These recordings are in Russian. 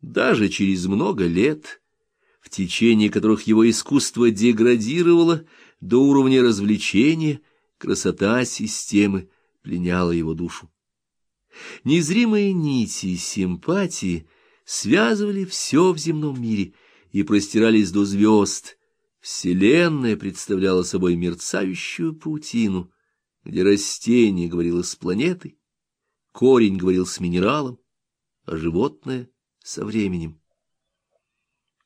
Даже через много лет, в течение которых его искусство деградировало до уровня развлечения, красота системы пленяла его душу. Незримые нити симпатии связывали все в земном мире и простирались до звезд. Вселенная представляла собой мерцающую паутину, где растение говорило с планетой, корень говорил с минералом, а животное — со временем.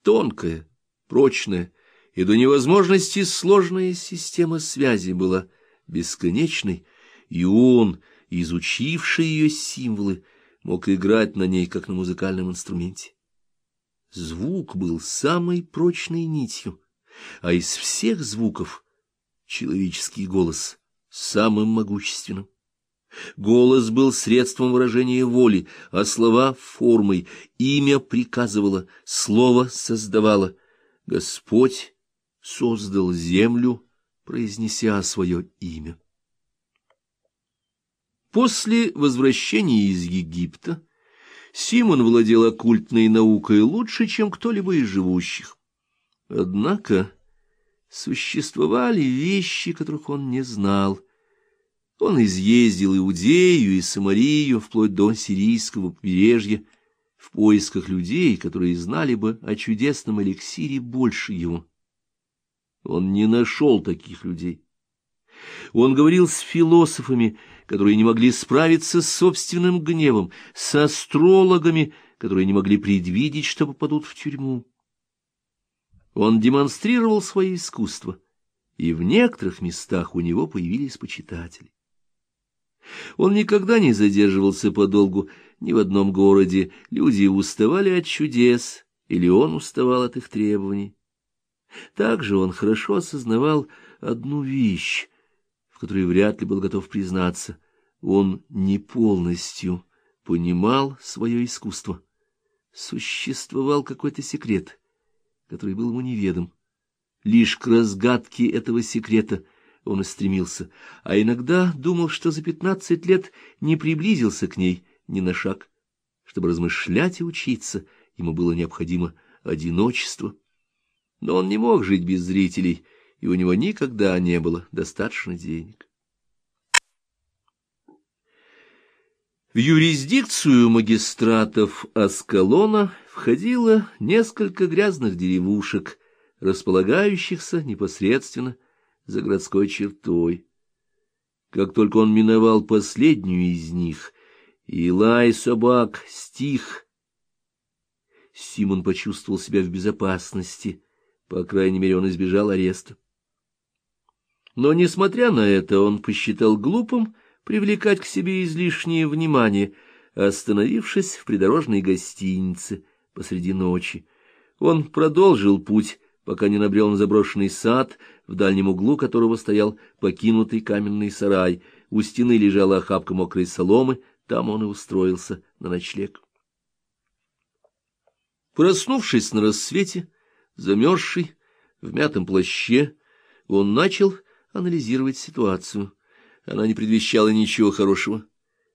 Тонкая, прочная и до невозможности сложная система связи была бесконечной, и он, изучивший ее символы, мог играть на ней, как на музыкальном инструменте. Звук был самой прочной нитью, а из всех звуков человеческий голос самым могущественным. Голос был средством выражения воли, а слова — формой, имя приказывало, слово создавало. Господь создал землю, произнеся свое имя. После возвращения из Египта Симон владел оккультной наукой лучше, чем кто-либо из живущих. Однако существовали вещи, которых он не знал. Он изъездил Иудею и Самарию вплоть до сирийского побережья в поисках людей, которые знали бы о чудесном эликсире больше его. Он не нашел таких людей. Он говорил с философами, которые не могли справиться с собственным гневом, с астрологами, которые не могли предвидеть, что попадут в тюрьму. Он демонстрировал свое искусство, и в некоторых местах у него появились почитатели. Он никогда не задерживался подолгу ни в одном городе, люди уставали от чудес, или он уставал от их требований. Также он хорошо осознавал одну вещь, в которой вряд ли был готов признаться. Он не полностью понимал свое искусство. Существовал какой-то секрет — который был ему неведом. Лишь к разгадке этого секрета он и стремился, а иногда думал, что за пятнадцать лет не приблизился к ней ни на шаг. Чтобы размышлять и учиться, ему было необходимо одиночество. Но он не мог жить без зрителей, и у него никогда не было достаточно денег. В юрисдикцию магистратов Аскалона входило несколько грязных деревушек, располагающихся непосредственно за городской чертой. Как только он миновал последнюю из них, и лай собак стих, Симон почувствовал себя в безопасности, по крайней мере, он избежал ареста. Но, несмотря на это, он посчитал глупым привлекать к себе излишнее внимание, остановившись в придорожной гостинице посреди ночи. Он продолжил путь, пока не набрел на заброшенный сад, в дальнем углу которого стоял покинутый каменный сарай. У стены лежала охапка мокрой соломы, там он и устроился на ночлег. Проснувшись на рассвете, замерзший, в мятом плаще, он начал анализировать ситуацию — она не предвещала ничего хорошего.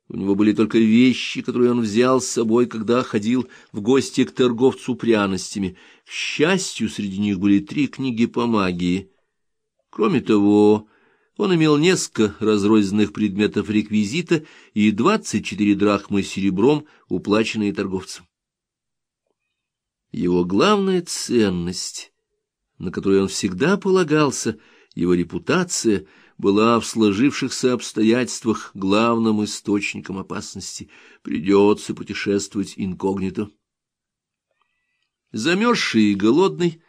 У него были только вещи, которые он взял с собой, когда ходил в гости к торговцу пряностями. К счастью, среди них были три книги по магии. Кроме того, он имел несколько разрозненных предметов реквизита и двадцать четыре драхмы серебром, уплаченные торговцем. Его главная ценность, на которую он всегда полагался, его репутация — была в сложившихся обстоятельствах главным источником опасности. Придется путешествовать инкогнито. Замерзший и голодный,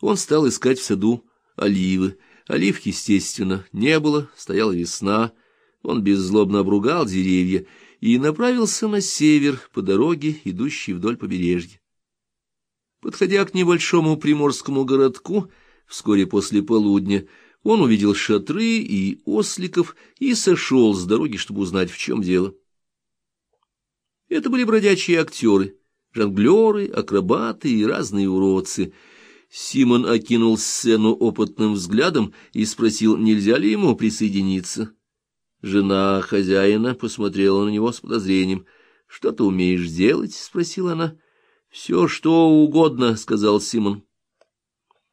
он стал искать в саду оливы. Олив, естественно, не было, стояла весна. Он беззлобно обругал деревья и направился на север по дороге, идущей вдоль побережья. Подходя к небольшому приморскому городку, вскоре после полудня, он увидел шатры и осликов и сошел с дороги, чтобы узнать, в чем дело. Это были бродячие актеры, жонглеры, акробаты и разные уродцы. Симон окинул сцену опытным взглядом и спросил, нельзя ли ему присоединиться. Жена хозяина посмотрела на него с подозрением. — Что ты умеешь делать? — спросила она. —— Все, что угодно, — сказал Симон.